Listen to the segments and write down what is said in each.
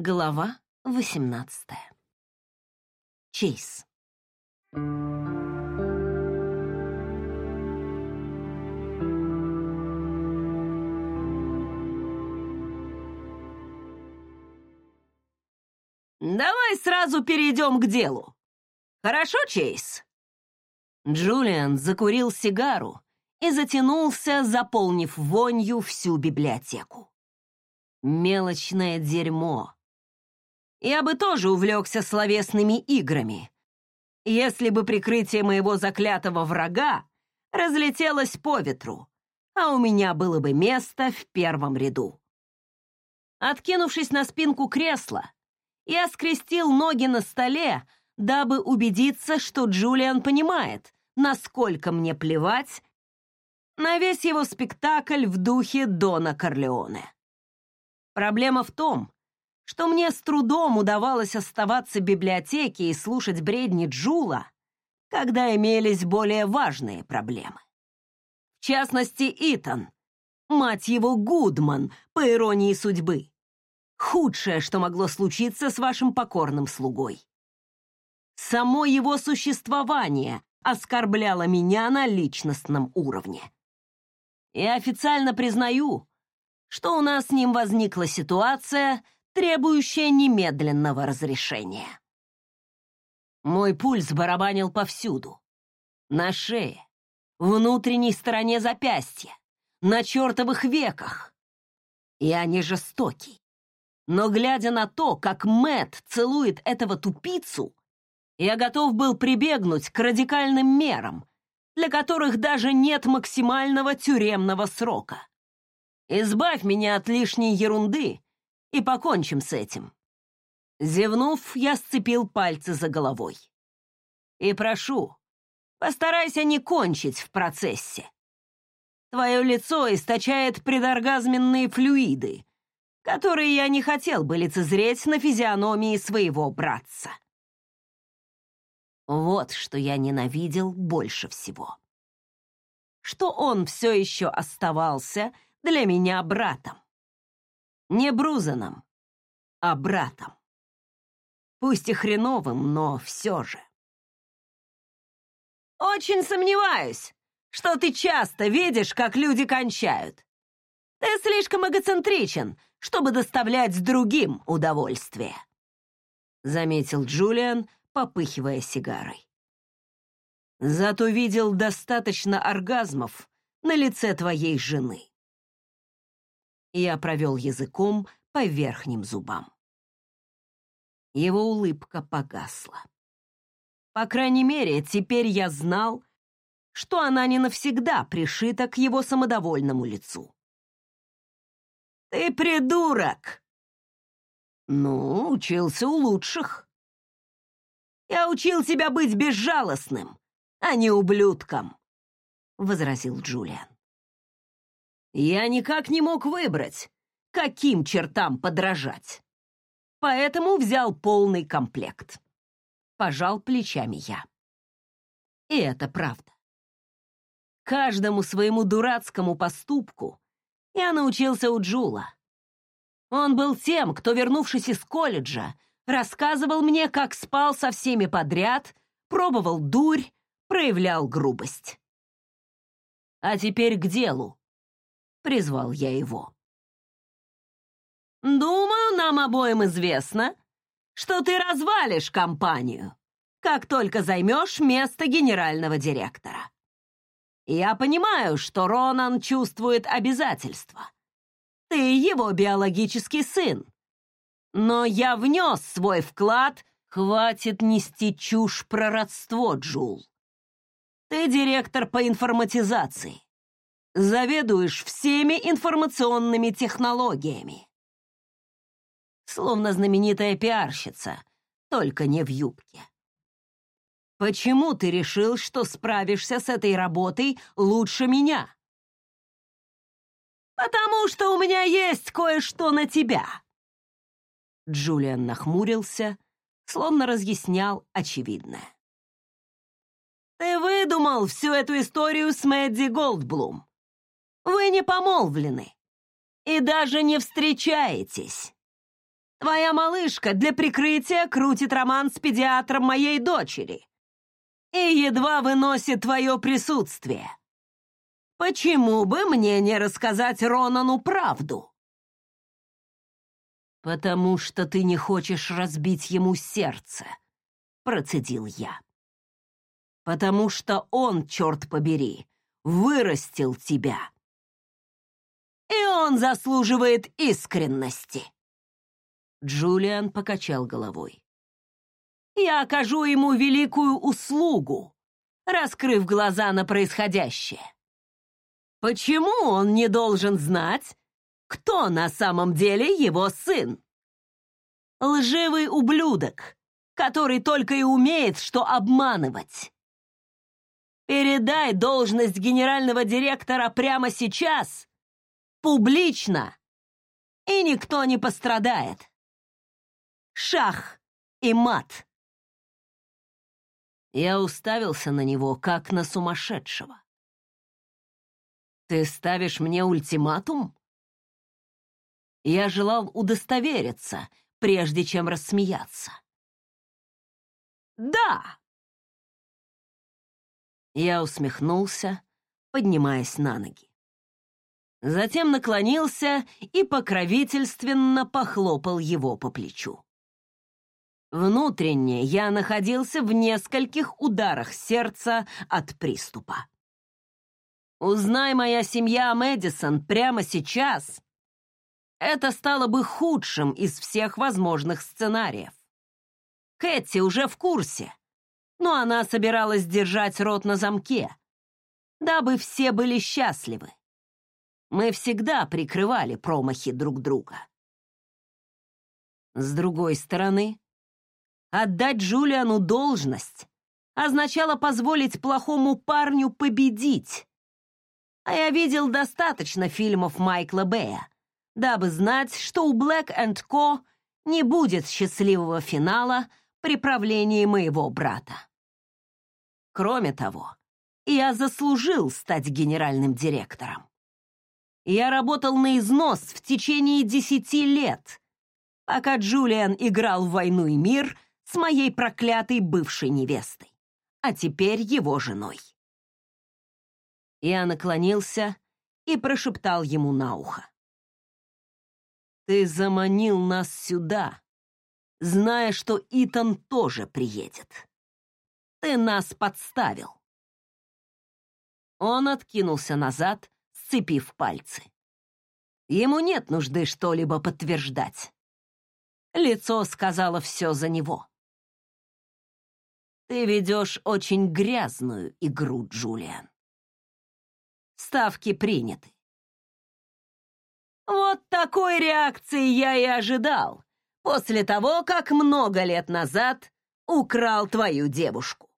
Глава 18. Чейз. Давай сразу перейдем к делу. Хорошо, Чейз? Джулиан закурил сигару и затянулся, заполнив вонью всю библиотеку. Мелочное дерьмо. Я бы тоже увлекся словесными играми, если бы прикрытие моего заклятого врага разлетелось по ветру, а у меня было бы место в первом ряду. Откинувшись на спинку кресла, я скрестил ноги на столе, дабы убедиться, что Джулиан понимает, насколько мне плевать на весь его спектакль в духе Дона Корлеоне. Проблема в том, что мне с трудом удавалось оставаться в библиотеке и слушать бредни Джула, когда имелись более важные проблемы. В частности, Итан, мать его Гудман, по иронии судьбы. Худшее, что могло случиться с вашим покорным слугой. Само его существование оскорбляло меня на личностном уровне. И официально признаю, что у нас с ним возникла ситуация, требующая немедленного разрешения. Мой пульс барабанил повсюду. На шее, внутренней стороне запястья, на чертовых веках. Я не жестокий. Но глядя на то, как Мэт целует этого тупицу, я готов был прибегнуть к радикальным мерам, для которых даже нет максимального тюремного срока. Избавь меня от лишней ерунды и покончим с этим. Зевнув, я сцепил пальцы за головой. И прошу, постарайся не кончить в процессе. Твое лицо источает предоргазменные флюиды, которые я не хотел бы лицезреть на физиономии своего братца. Вот что я ненавидел больше всего. Что он все еще оставался для меня братом. Не Брузаном, а братом. Пусть и хреновым, но все же. Очень сомневаюсь, что ты часто видишь, как люди кончают. Ты слишком эгоцентричен, чтобы доставлять другим удовольствие, заметил Джулиан, попыхивая сигарой. Зато видел достаточно оргазмов на лице твоей жены. Я провел языком по верхним зубам. Его улыбка погасла. По крайней мере, теперь я знал, что она не навсегда пришита к его самодовольному лицу. «Ты придурок!» «Ну, учился у лучших». «Я учил тебя быть безжалостным, а не ублюдком», — возразил Джулиан. Я никак не мог выбрать, каким чертам подражать. Поэтому взял полный комплект. Пожал плечами я. И это правда. Каждому своему дурацкому поступку я научился у Джула. Он был тем, кто, вернувшись из колледжа, рассказывал мне, как спал со всеми подряд, пробовал дурь, проявлял грубость. А теперь к делу призвал я его. «Думаю, нам обоим известно, что ты развалишь компанию, как только займешь место генерального директора. Я понимаю, что Ронан чувствует обязательства. Ты его биологический сын. Но я внес свой вклад, хватит нести чушь про родство, Джул. Ты директор по информатизации заведуешь всеми информационными технологиями. Словно знаменитая пиарщица, только не в юбке. Почему ты решил, что справишься с этой работой лучше меня? Потому что у меня есть кое-что на тебя. Джулиан нахмурился, словно разъяснял очевидное. Ты выдумал всю эту историю с Мэдди Голдблум. Вы не помолвлены и даже не встречаетесь. Твоя малышка для прикрытия крутит роман с педиатром моей дочери и едва выносит твое присутствие. Почему бы мне не рассказать Ронану правду? Потому что ты не хочешь разбить ему сердце, процедил я. Потому что он, черт побери, вырастил тебя. И он заслуживает искренности. Джулиан покачал головой. «Я окажу ему великую услугу, раскрыв глаза на происходящее. Почему он не должен знать, кто на самом деле его сын? Лживый ублюдок, который только и умеет, что обманывать. Передай должность генерального директора прямо сейчас, публично, и никто не пострадает шах и мат. Я уставился на него, как на сумасшедшего. «Ты ставишь мне ультиматум?» Я желал удостовериться, прежде чем рассмеяться. «Да!» Я усмехнулся, поднимаясь на ноги. Затем наклонился и покровительственно похлопал его по плечу. Внутренне я находился в нескольких ударах сердца от приступа. Узнай моя семья Мэдисон прямо сейчас, это стало бы худшим из всех возможных сценариев. Кэти уже в курсе, но она собиралась держать рот на замке, дабы все были счастливы. Мы всегда прикрывали промахи друг друга. С другой стороны, Отдать Джулиану должность означало позволить плохому парню победить. А я видел достаточно фильмов Майкла Бэя, дабы знать, что у Black Co. не будет счастливого финала при правлении моего брата. Кроме того, я заслужил стать генеральным директором. Я работал на износ в течение десяти лет, пока Джулиан играл в «Войну и мир» с моей проклятой бывшей невестой, а теперь его женой. Я наклонился и прошептал ему на ухо. «Ты заманил нас сюда, зная, что Итан тоже приедет. Ты нас подставил». Он откинулся назад, сцепив пальцы. Ему нет нужды что-либо подтверждать. Лицо сказала все за него. Ты ведешь очень грязную игру, Джулиан. Ставки приняты. Вот такой реакции я и ожидал после того, как много лет назад украл твою девушку.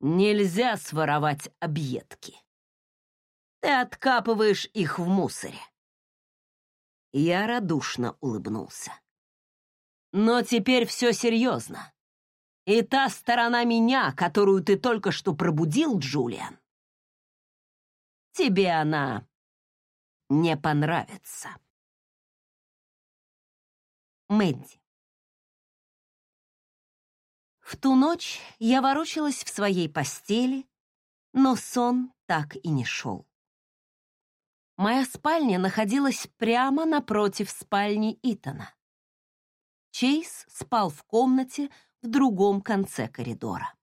Нельзя своровать объедки. Ты откапываешь их в мусоре. Я радушно улыбнулся. Но теперь все серьезно. И та сторона меня, которую ты только что пробудил, Джулиан, тебе она не понравится. Мэдди. В ту ночь я ворочалась в своей постели, но сон так и не шел. Моя спальня находилась прямо напротив спальни Итана. Чейз спал в комнате, в другом конце коридора.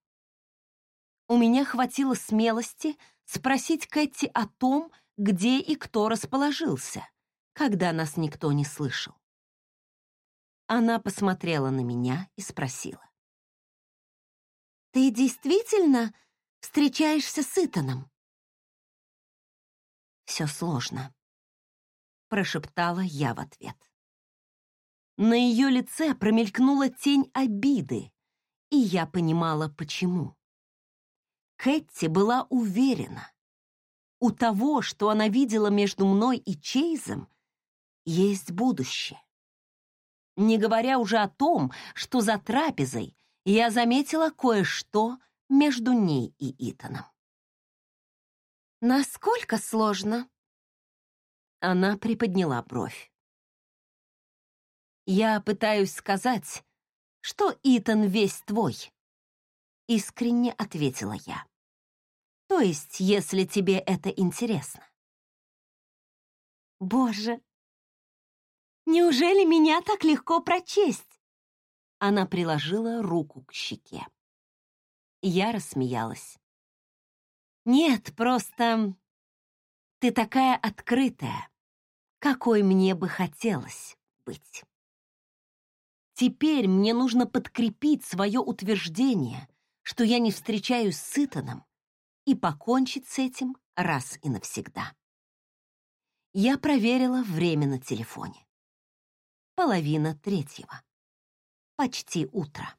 У меня хватило смелости спросить Кэти о том, где и кто расположился, когда нас никто не слышал. Она посмотрела на меня и спросила. «Ты действительно встречаешься с Итаном?» «Все сложно», — прошептала я в ответ. На ее лице промелькнула тень обиды, и я понимала, почему. Кэти была уверена. У того, что она видела между мной и Чейзом, есть будущее. Не говоря уже о том, что за трапезой я заметила кое-что между ней и Итаном. «Насколько сложно?» Она приподняла бровь. Я пытаюсь сказать, что Итан весь твой. Искренне ответила я. То есть, если тебе это интересно. Боже, неужели меня так легко прочесть? Она приложила руку к щеке. Я рассмеялась. Нет, просто ты такая открытая, какой мне бы хотелось быть. Теперь мне нужно подкрепить свое утверждение, что я не встречаюсь с Итаном, и покончить с этим раз и навсегда. Я проверила время на телефоне. Половина третьего. Почти утро.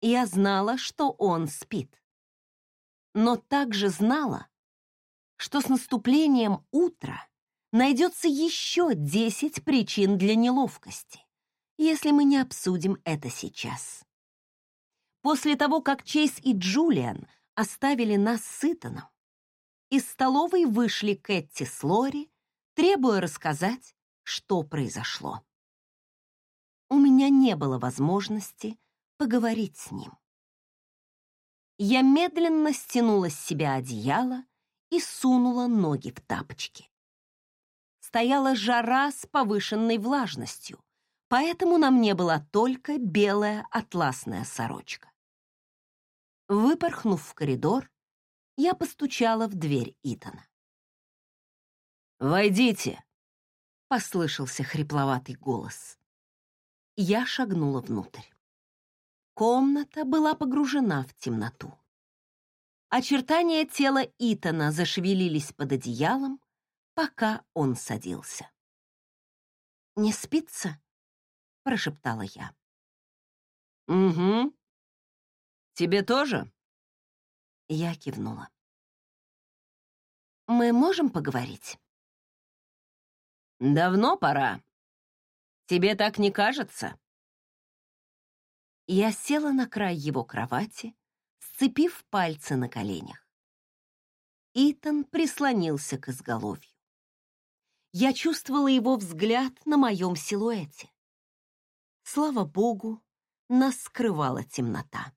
Я знала, что он спит. Но также знала, что с наступлением утра найдется еще десять причин для неловкости, если мы не обсудим это сейчас. После того, как Чейз и Джулиан оставили нас с Итаном, из столовой вышли Кэти с Лори, требуя рассказать, что произошло. У меня не было возможности поговорить с ним. Я медленно стянула с себя одеяло и сунула ноги в тапочки. Стояла жара с повышенной влажностью, поэтому на мне была только белая атласная сорочка. Выпорхнув в коридор, я постучала в дверь Итана. «Войдите!» — послышался хрипловатый голос. Я шагнула внутрь. Комната была погружена в темноту. Очертания тела Итана зашевелились под одеялом, пока он садился. «Не спится?» — прошептала я. «Угу. Тебе тоже?» Я кивнула. «Мы можем поговорить?» «Давно пора. Тебе так не кажется?» Я села на край его кровати, сцепив пальцы на коленях. Итан прислонился к изголовью. Я чувствовала его взгляд на моем силуэте. Слава богу, нас скрывала темнота.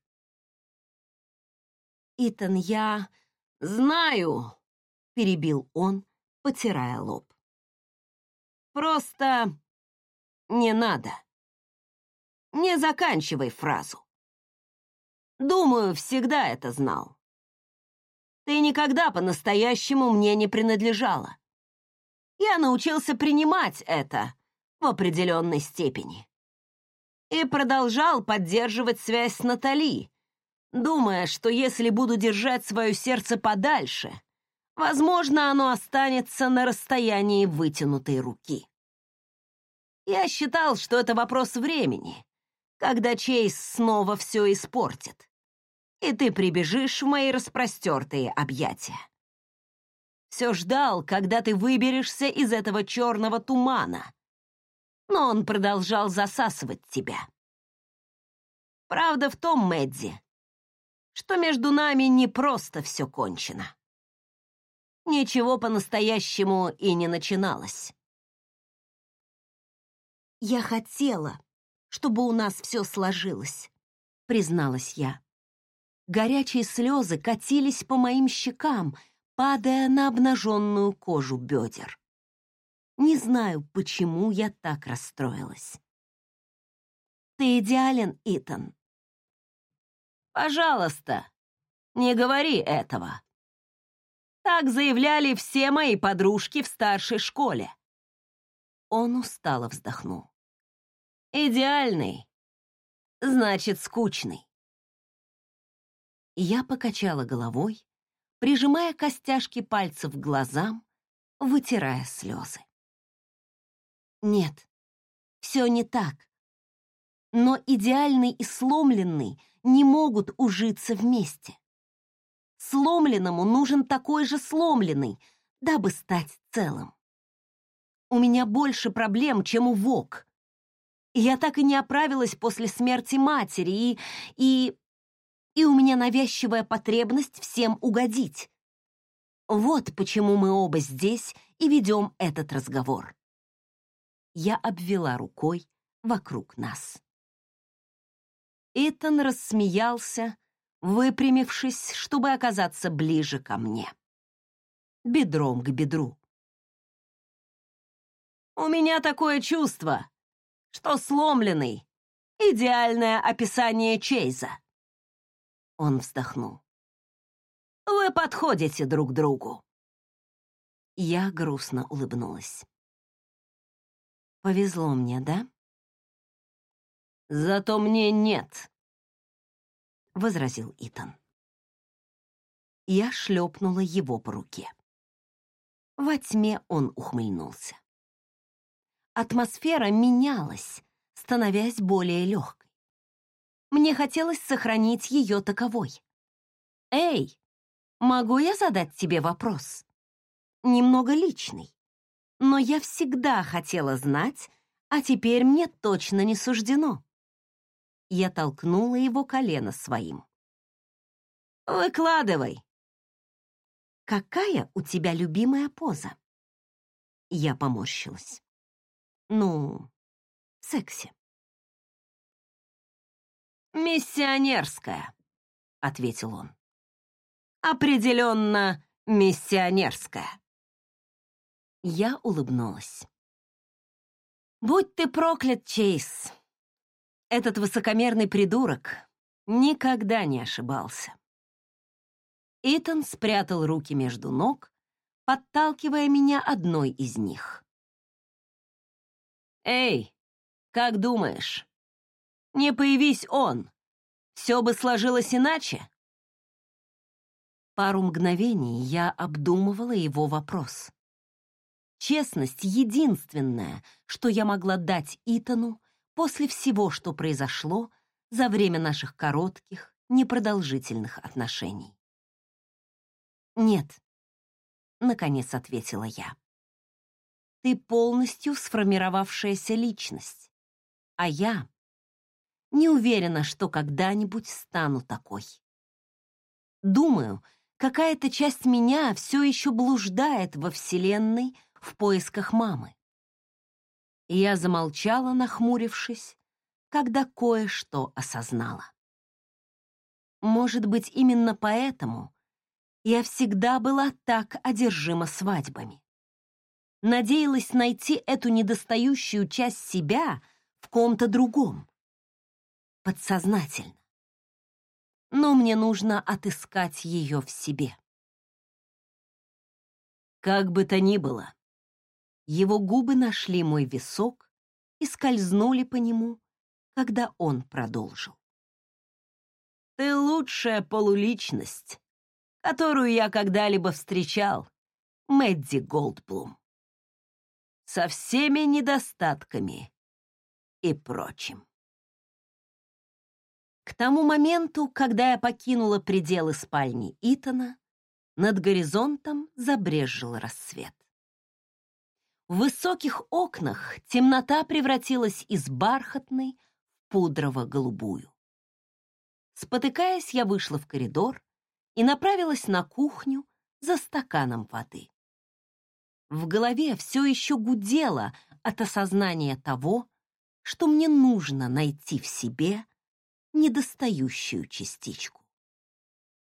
«Итан, я знаю», — перебил он, потирая лоб. «Просто не надо». Не заканчивай фразу. Думаю, всегда это знал. Ты никогда по-настоящему мне не принадлежала. Я научился принимать это в определенной степени. И продолжал поддерживать связь с Натали, думая, что если буду держать свое сердце подальше, возможно, оно останется на расстоянии вытянутой руки. Я считал, что это вопрос времени, когда Чейз снова все испортит, и ты прибежишь в мои распростертые объятия. Все ждал, когда ты выберешься из этого черного тумана, но он продолжал засасывать тебя. Правда в том, Мэдди, что между нами не просто все кончено. Ничего по-настоящему и не начиналось. Я хотела, чтобы у нас все сложилось», — призналась я. Горячие слезы катились по моим щекам, падая на обнаженную кожу бедер. Не знаю, почему я так расстроилась. «Ты идеален, Итан». «Пожалуйста, не говори этого», так заявляли все мои подружки в старшей школе. Он устало вздохнул. Идеальный. Значит, скучный. Я покачала головой, прижимая костяшки пальцев к глазам, вытирая слезы. Нет, все не так. Но идеальный и сломленный не могут ужиться вместе. Сломленному нужен такой же сломленный, дабы стать целым. У меня больше проблем, чем у Вок. Я так и не оправилась после смерти матери, и... и... и у меня навязчивая потребность всем угодить. Вот почему мы оба здесь и ведем этот разговор. Я обвела рукой вокруг нас. Итан рассмеялся, выпрямившись, чтобы оказаться ближе ко мне. Бедром к бедру. «У меня такое чувство, что сломленный — идеальное описание Чейза». Он вздохнул. «Вы подходите друг другу». Я грустно улыбнулась. «Повезло мне, да?» «Зато мне нет», — возразил Итан. Я шлепнула его по руке. Во тьме он ухмыльнулся. Атмосфера менялась, становясь более легкой. Мне хотелось сохранить ее таковой. «Эй, могу я задать тебе вопрос?» Немного личный. Но я всегда хотела знать, а теперь мне точно не суждено. Я толкнула его колено своим. «Выкладывай!» «Какая у тебя любимая поза?» Я поморщилась. «Ну, секси». «Миссионерская», — ответил он. «Определенно миссионерская». Я улыбнулась. «Будь ты проклят, Чейз!» Этот высокомерный придурок никогда не ошибался. Итан спрятал руки между ног, подталкивая меня одной из них. «Эй, как думаешь, не появись он, все бы сложилось иначе?» Пару мгновений я обдумывала его вопрос. Честность — единственное, что я могла дать Итану после всего, что произошло за время наших коротких, непродолжительных отношений. «Нет», — наконец ответила я. «Ты полностью сформировавшаяся личность, а я не уверена, что когда-нибудь стану такой. Думаю, какая-то часть меня все еще блуждает во Вселенной в поисках мамы. Я замолчала, нахмурившись, когда кое-что осознала. Может быть, именно поэтому я всегда была так одержима свадьбами. Надеялась найти эту недостающую часть себя в ком-то другом. Подсознательно. Но мне нужно отыскать ее в себе. Как бы то ни было, его губы нашли мой висок и скользнули по нему, когда он продолжил. «Ты лучшая полуличность, которую я когда-либо встречал, Мэдди Голдблум. Со всеми недостатками и прочим». К тому моменту, когда я покинула пределы спальни Итана, над горизонтом забрезжил рассвет. В высоких окнах темнота превратилась из бархатной в пудрово-голубую. Спотыкаясь, я вышла в коридор и направилась на кухню за стаканом воды. В голове все еще гудело от осознания того, что мне нужно найти в себе недостающую частичку.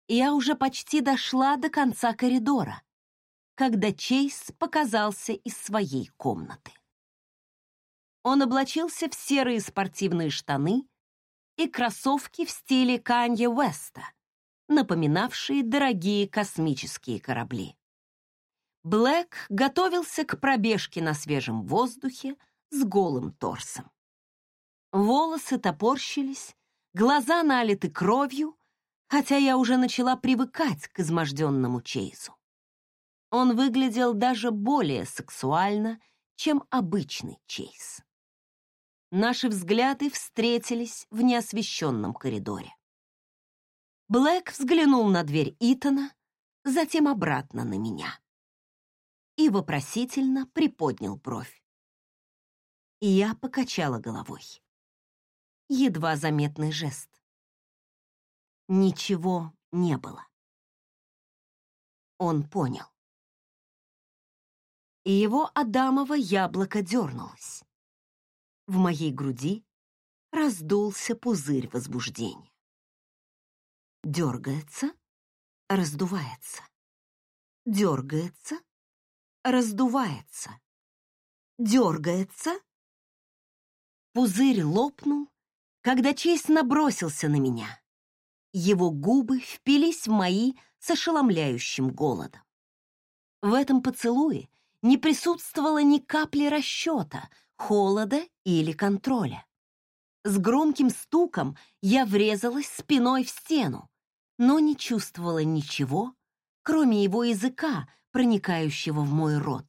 Я уже почти дошла до конца коридора, когда Чейз показался из своей комнаты. Он облачился в серые спортивные штаны и кроссовки в стиле Канье Уэста, напоминавшие дорогие космические корабли. Блэк готовился к пробежке на свежем воздухе с голым торсом. Волосы топорщились, глаза налиты кровью, хотя я уже начала привыкать к изможденному Чейзу. Он выглядел даже более сексуально, чем обычный Чейз. Наши взгляды встретились в неосвещенном коридоре. Блэк взглянул на дверь Итана, затем обратно на меня и вопросительно приподнял бровь. И я покачала головой. Едва заметный жест. Ничего не было. Он понял и его адамово яблоко дернулось. В моей груди раздулся пузырь возбуждения. Дергается, раздувается. Дергается, раздувается. Дергается. Пузырь лопнул, когда Чейз набросился на меня. Его губы впились в мои с ошеломляющим голодом. В этом поцелуе не присутствовало ни капли расчета, холода или контроля. С громким стуком я врезалась спиной в стену, но не чувствовала ничего, кроме его языка, проникающего в мой рот,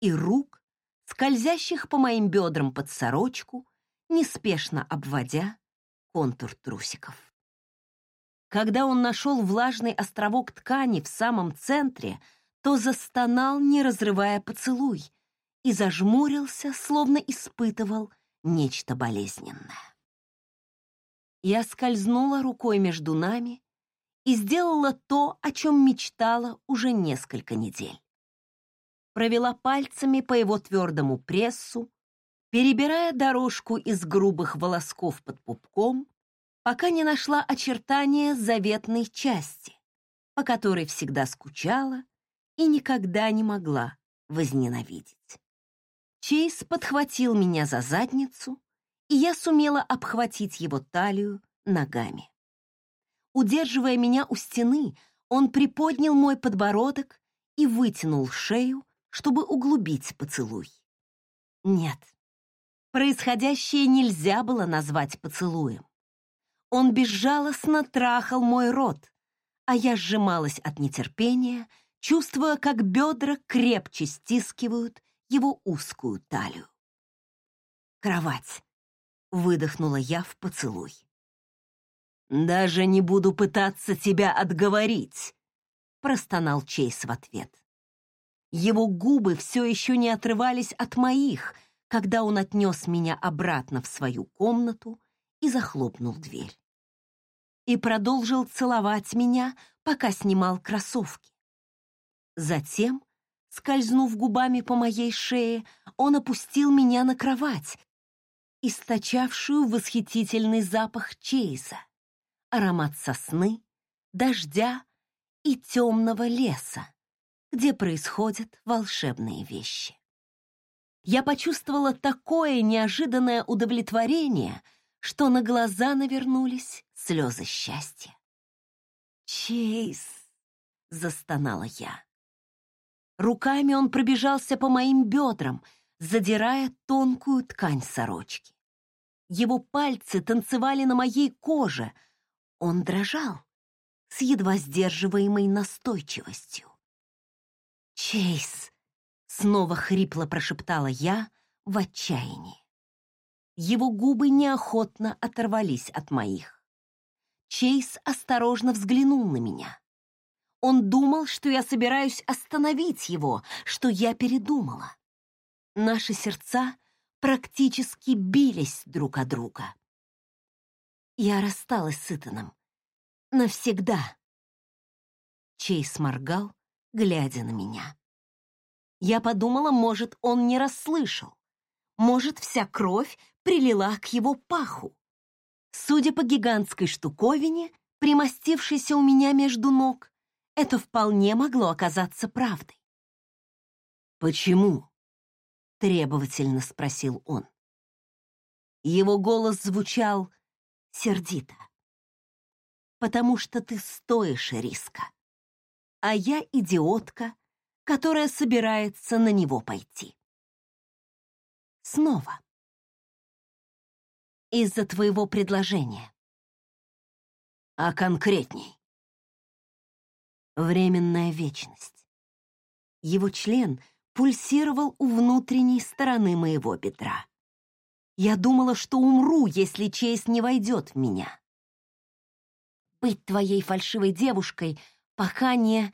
и рук, скользящих по моим бедрам под сорочку, неспешно обводя контур трусиков. Когда он нашел влажный островок ткани в самом центре, то застонал, не разрывая поцелуй, и зажмурился, словно испытывал нечто болезненное. Я скользнула рукой между нами и сделала то, о чем мечтала уже несколько недель. Провела пальцами по его твердому прессу, перебирая дорожку из грубых волосков под пупком, пока не нашла очертания заветной части, по которой всегда скучала и никогда не могла возненавидеть. Чейз подхватил меня за задницу, и я сумела обхватить его талию ногами. Удерживая меня у стены, он приподнял мой подбородок и вытянул шею, чтобы углубить поцелуй. Нет, происходящее нельзя было назвать поцелуем. Он безжалостно трахал мой рот, а я сжималась от нетерпения, чувствуя, как бедра крепче стискивают его узкую талию. «Кровать!» — выдохнула я в поцелуй. «Даже не буду пытаться тебя отговорить», — простонал Чейз в ответ. Его губы все еще не отрывались от моих, когда он отнес меня обратно в свою комнату и захлопнул дверь. И продолжил целовать меня, пока снимал кроссовки. Затем Скользнув губами по моей шее, он опустил меня на кровать, источавшую восхитительный запах чейза, аромат сосны, дождя и темного леса, где происходят волшебные вещи. Я почувствовала такое неожиданное удовлетворение, что на глаза навернулись слезы счастья. «Чейз!» — застонала я. Руками он пробежался по моим бедрам, задирая тонкую ткань сорочки. Его пальцы танцевали на моей коже. Он дрожал с едва сдерживаемой настойчивостью. «Чейз!» — снова хрипло прошептала я в отчаянии. Его губы неохотно оторвались от моих. Чейз осторожно взглянул на меня. Он думал, что я собираюсь остановить его, что я передумала. Наши сердца практически бились друг о друга. Я рассталась с Итаном. Навсегда. Чейз моргал, глядя на меня. Я подумала, может, он не расслышал. Может, вся кровь прилила к его паху. Судя по гигантской штуковине, примостившейся у меня между ног, это вполне могло оказаться правдой. «Почему?» — требовательно спросил он. Его голос звучал сердито. «Потому что ты стоишь риска, а я идиотка, которая собирается на него пойти. Снова. Из-за твоего предложения. А конкретней? временная вечность. Его член пульсировал у внутренней стороны моего бедра. Я думала, что умру, если Чейз не войдет в меня. Быть твоей фальшивой девушкой, пока не...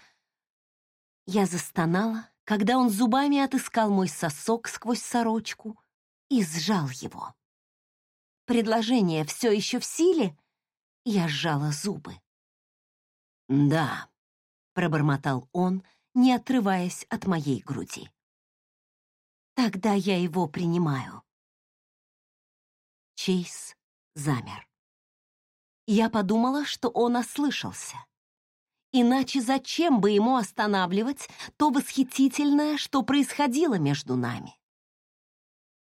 Я застонала, когда он зубами отыскал мой сосок сквозь сорочку и сжал его. Предложение все еще в силе? Я сжала зубы. Да, пробормотал он, не отрываясь от моей груди. Тогда я его принимаю. Чейз замер. Я подумала, что он ослышался. Иначе зачем бы ему останавливать то восхитительное, что происходило между нами?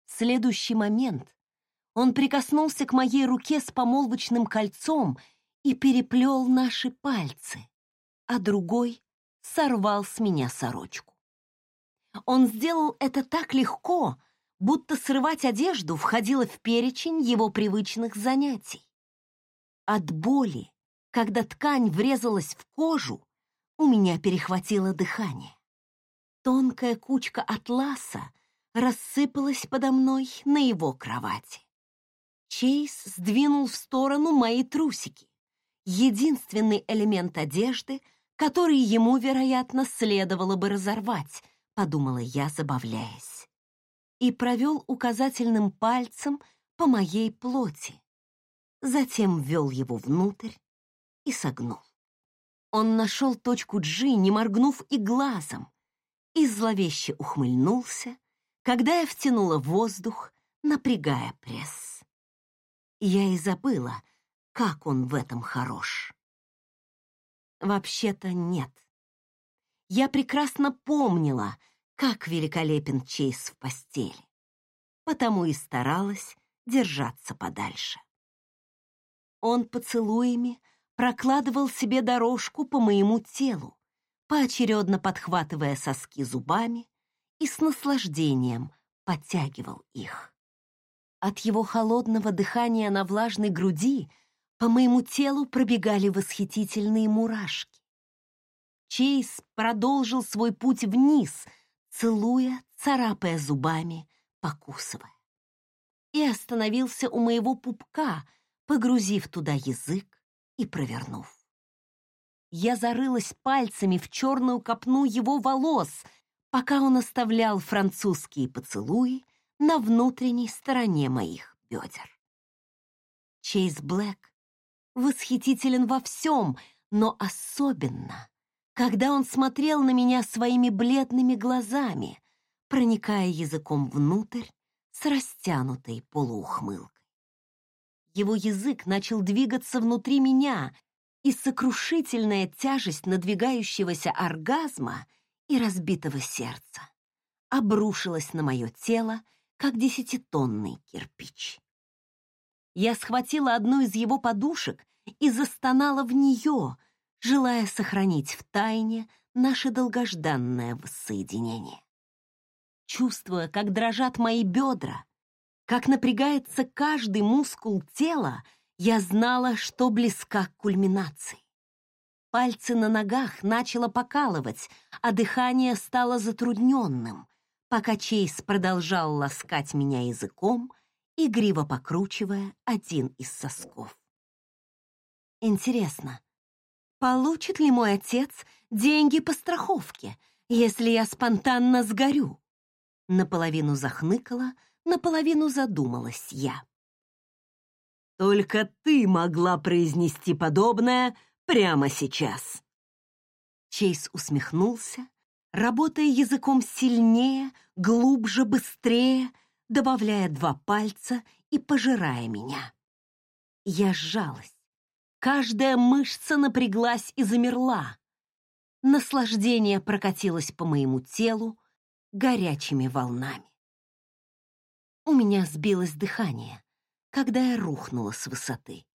В следующий момент он прикоснулся к моей руке с помолвочным кольцом и переплел наши пальцы, а другой сорвал с меня сорочку. Он сделал это так легко, будто срывать одежду входило в перечень его привычных занятий. От боли, когда ткань врезалась в кожу, у меня перехватило дыхание. Тонкая кучка атласа рассыпалась подо мной на его кровати. Чейз сдвинул в сторону мои трусики, единственный элемент одежды, который ему, вероятно, следовало бы разорвать, подумала я, забавляясь, и провел указательным пальцем по моей плоти, затем ввел его внутрь и согнул. Он нашел точку G, не моргнув и глазом, и зловеще ухмыльнулся, когда я втянула воздух, напрягая пресс. Я и забыла, как он в этом хорош. Вообще-то нет. Я прекрасно помнила, как великолепен Чейз в постели, потому и старалась держаться подальше. Он поцелуями прокладывал себе дорожку по моему телу, поочередно подхватывая соски зубами и с наслаждением подтягивал их. От его холодного дыхания на влажной груди по моему телу пробегали восхитительные мурашки. Чейз продолжил свой путь вниз, целуя, царапая зубами, покусывая. И остановился у моего пупка, погрузив туда язык и провернув. Я зарылась пальцами в черную копну его волос, пока он оставлял французские поцелуи на внутренней стороне моих бедер. Чейз Блэк восхитителен во всем, но особенно, когда он смотрел на меня своими бледными глазами, проникая языком внутрь с растянутой полуухмылкой. Его язык начал двигаться внутри меня, и сокрушительная тяжесть надвигающегося оргазма и разбитого сердца обрушилась на мое тело, как десятитонный кирпич. Я схватила одну из его подушек и застонала в нее, желая сохранить в тайне наше долгожданное воссоединение. Чувствуя, как дрожат мои бедра, как напрягается каждый мускул тела, я знала, что близка к кульминации. Пальцы на ногах начало покалывать, а дыхание стало затрудненным пока Чейз продолжал ласкать меня языком, игриво покручивая один из сосков. Интересно, получит ли мой отец деньги по страховке, если я спонтанно сгорю? Наполовину захныкала, наполовину задумалась я. Только ты могла произнести подобное прямо сейчас. Чейз усмехнулся, работая языком сильнее, глубже, быстрее, добавляя два пальца и пожирая меня. Я сжалась. Каждая мышца напряглась и замерла. Наслаждение прокатилось по моему телу горячими волнами. У меня сбилось дыхание, когда я рухнула с высоты.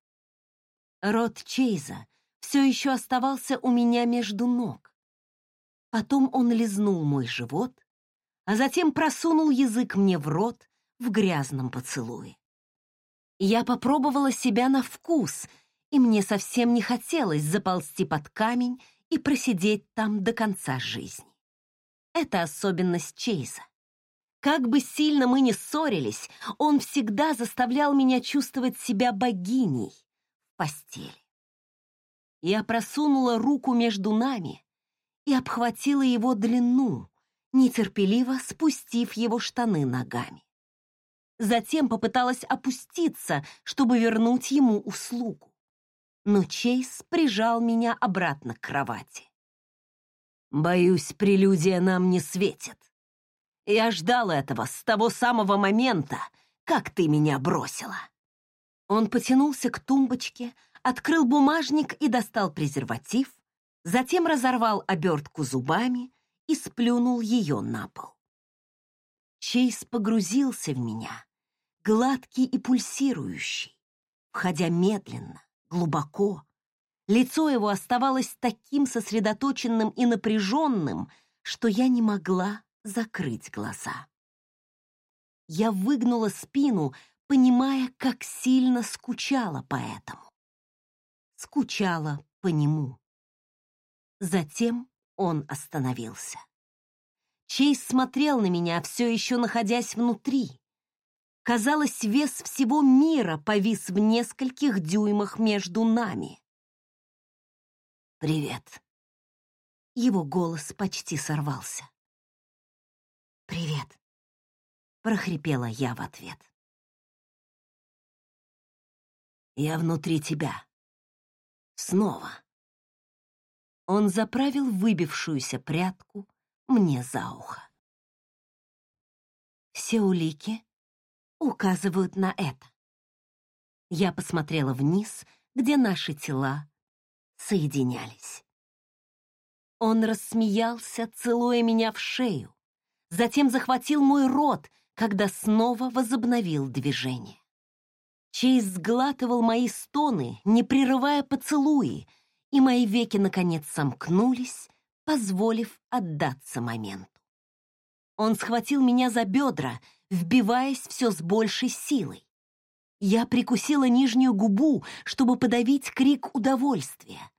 Рот Чейза все еще оставался у меня между ног. Потом он лизнул мой живот, а затем просунул язык мне в рот в грязном поцелуе. Я попробовала себя на вкус, и мне совсем не хотелось заползти под камень и просидеть там до конца жизни. Это особенность Чейза. Как бы сильно мы ни ссорились, он всегда заставлял меня чувствовать себя богиней в постели. Я просунула руку между нами, и обхватила его длину, нетерпеливо спустив его штаны ногами. Затем попыталась опуститься, чтобы вернуть ему услугу. Но Чейз прижал меня обратно к кровати. «Боюсь, прелюдия нам не светит. Я ждал этого с того самого момента, как ты меня бросила». Он потянулся к тумбочке, открыл бумажник и достал презерватив, затем разорвал обертку зубами и сплюнул ее на пол. Чейз погрузился в меня, гладкий и пульсирующий, входя медленно, глубоко. Лицо его оставалось таким сосредоточенным и напряженным, что я не могла закрыть глаза. Я выгнула спину, понимая, как сильно скучала по этому. Скучала по нему. Затем он остановился. Чейз смотрел на меня, все еще находясь внутри. Казалось, вес всего мира повис в нескольких дюймах между нами. «Привет». Его голос почти сорвался. «Привет», — прохрипела я в ответ. «Я внутри тебя. Снова». Он заправил выбившуюся прядку мне за ухо. Все улики указывают на это. Я посмотрела вниз, где наши тела соединялись. Он рассмеялся, целуя меня в шею, затем захватил мой рот, когда снова возобновил движение. Чейз сглатывал мои стоны, не прерывая поцелуи, и мои веки, наконец, сомкнулись, позволив отдаться моменту. Он схватил меня за бедра, вбиваясь все с большей силой. Я прикусила нижнюю губу, чтобы подавить крик удовольствия,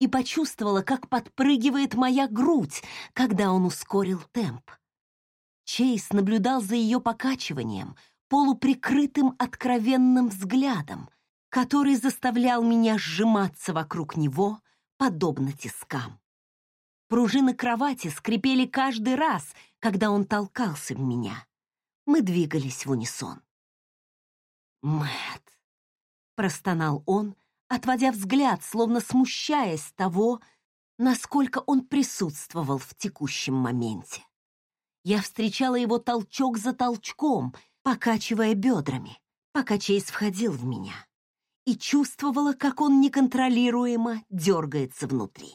и почувствовала, как подпрыгивает моя грудь, когда он ускорил темп. Чейз наблюдал за ее покачиванием, полуприкрытым откровенным взглядом, который заставлял меня сжиматься вокруг него, подобно тискам. Пружины кровати скрипели каждый раз, когда он толкался в меня. Мы двигались в унисон. Мэт, простонал он, отводя взгляд, словно смущаясь того, насколько он присутствовал в текущем моменте. Я встречала его толчок за толчком, покачивая бедрами, пока Чейз входил в меня, и чувствовала, как он неконтролируемо дергается внутри.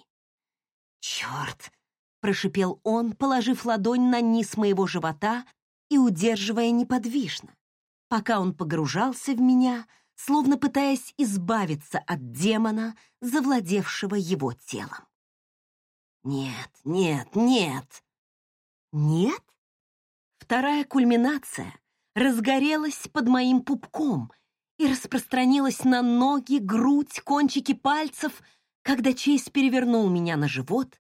«Черт!» — прошипел он, положив ладонь на низ моего живота и удерживая неподвижно, пока он погружался в меня, словно пытаясь избавиться от демона, завладевшего его телом. «Нет, нет, нет!» «Нет?» Вторая кульминация разгорелась под моим пупком и распространилась на ноги, грудь, кончики пальцев — когда Чейз перевернул меня на живот,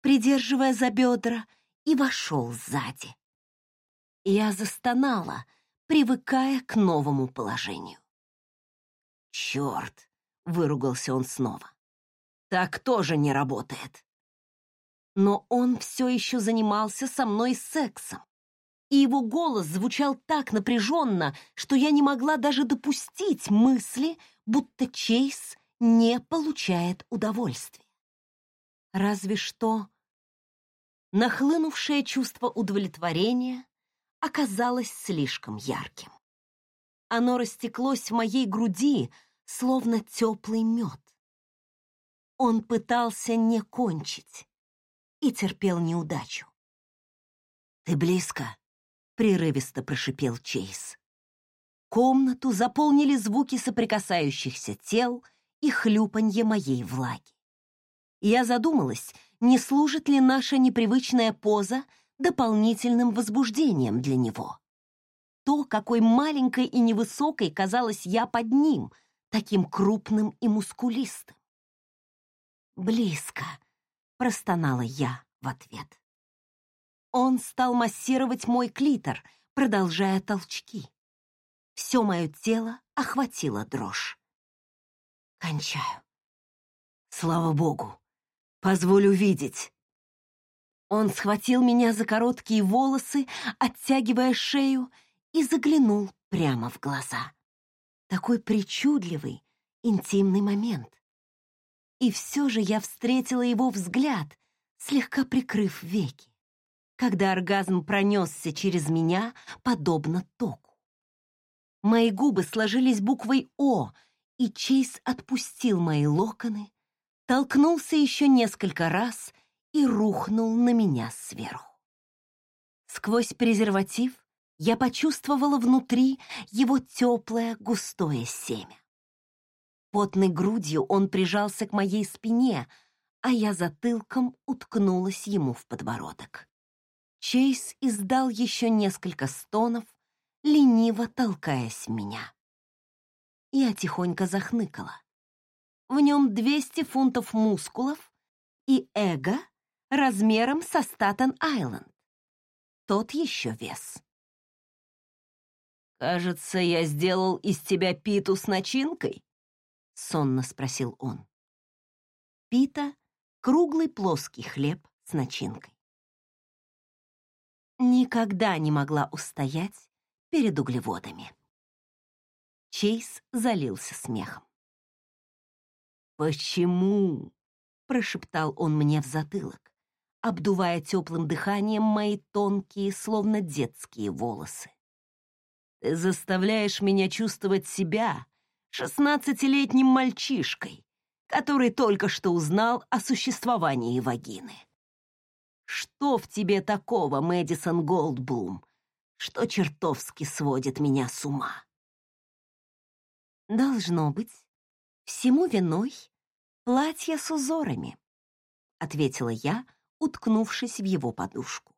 придерживая за бедра, и вошел сзади. Я застонала, привыкая к новому положению. «Черт!» — выругался он снова. «Так тоже не работает!» Но он все еще занимался со мной сексом, и его голос звучал так напряженно, что я не могла даже допустить мысли, будто Чейз не получает удовольствия. Разве что нахлынувшее чувство удовлетворения оказалось слишком ярким. Оно растеклось в моей груди, словно теплый мед. Он пытался не кончить и терпел неудачу. «Ты близко», — прерывисто прошипел Чейз. Комнату заполнили звуки соприкасающихся тел — и хлюпанье моей влаги. Я задумалась, не служит ли наша непривычная поза дополнительным возбуждением для него. То, какой маленькой и невысокой казалась я под ним, таким крупным и мускулистым. «Близко», — простонала я в ответ. Он стал массировать мой клитор, продолжая толчки. Все мое тело охватило дрожь. Кончаю. Слава богу. Позволю видеть. Он схватил меня за короткие волосы, оттягивая шею, и заглянул прямо в глаза. Такой причудливый, интимный момент. И все же я встретила его взгляд, слегка прикрыв веки, когда оргазм пронесся через меня, подобно току. Мои губы сложились буквой «О», и Чейз отпустил мои локоны, толкнулся еще несколько раз и рухнул на меня сверху. Сквозь презерватив я почувствовала внутри его теплое густое семя. Потной грудью он прижался к моей спине, а я затылком уткнулась ему в подбородок. Чейз издал еще несколько стонов, лениво толкаясь меня. Я тихонько захныкала. В нем 200 фунтов мускулов и эго размером со Статен-Айленд. Тот еще вес. «Кажется, я сделал из тебя питу с начинкой?» — сонно спросил он. Пита — круглый плоский хлеб с начинкой. Никогда не могла устоять перед углеводами. Чейз залился смехом. «Почему?» — прошептал он мне в затылок, обдувая теплым дыханием мои тонкие, словно детские волосы. «Ты заставляешь меня чувствовать себя шестнадцатилетним мальчишкой, который только что узнал о существовании вагины. Что в тебе такого, Мэдисон Голдблум, что чертовски сводит меня с ума?» «Должно быть, всему виной платье с узорами», — ответила я, уткнувшись в его подушку.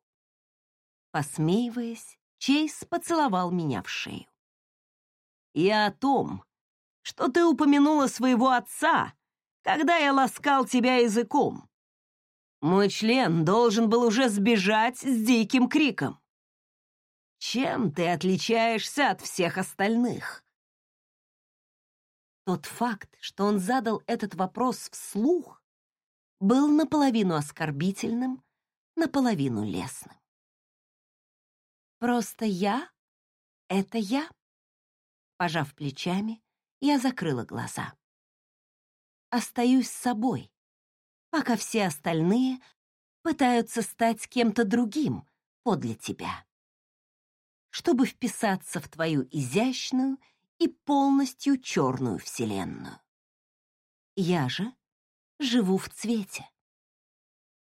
Посмеиваясь, Чейз поцеловал меня в шею. «Я о том, что ты упомянула своего отца, когда я ласкал тебя языком. Мой член должен был уже сбежать с диким криком. Чем ты отличаешься от всех остальных?» Тот факт, что он задал этот вопрос вслух, был наполовину оскорбительным, наполовину лесным. Просто я — это я. Пожав плечами, я закрыла глаза. Остаюсь собой, пока все остальные пытаются стать кем-то другим подле тебя. Чтобы вписаться в твою изящную и полностью черную вселенную. Я же живу в цвете.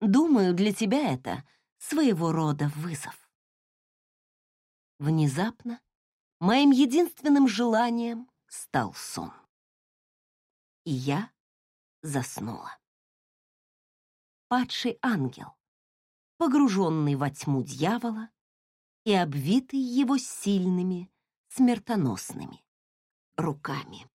Думаю, для тебя это своего рода вызов. Внезапно моим единственным желанием стал сон. И я заснула. Падший ангел, погруженный во тьму дьявола и обвитый его сильными, смертоносными руками.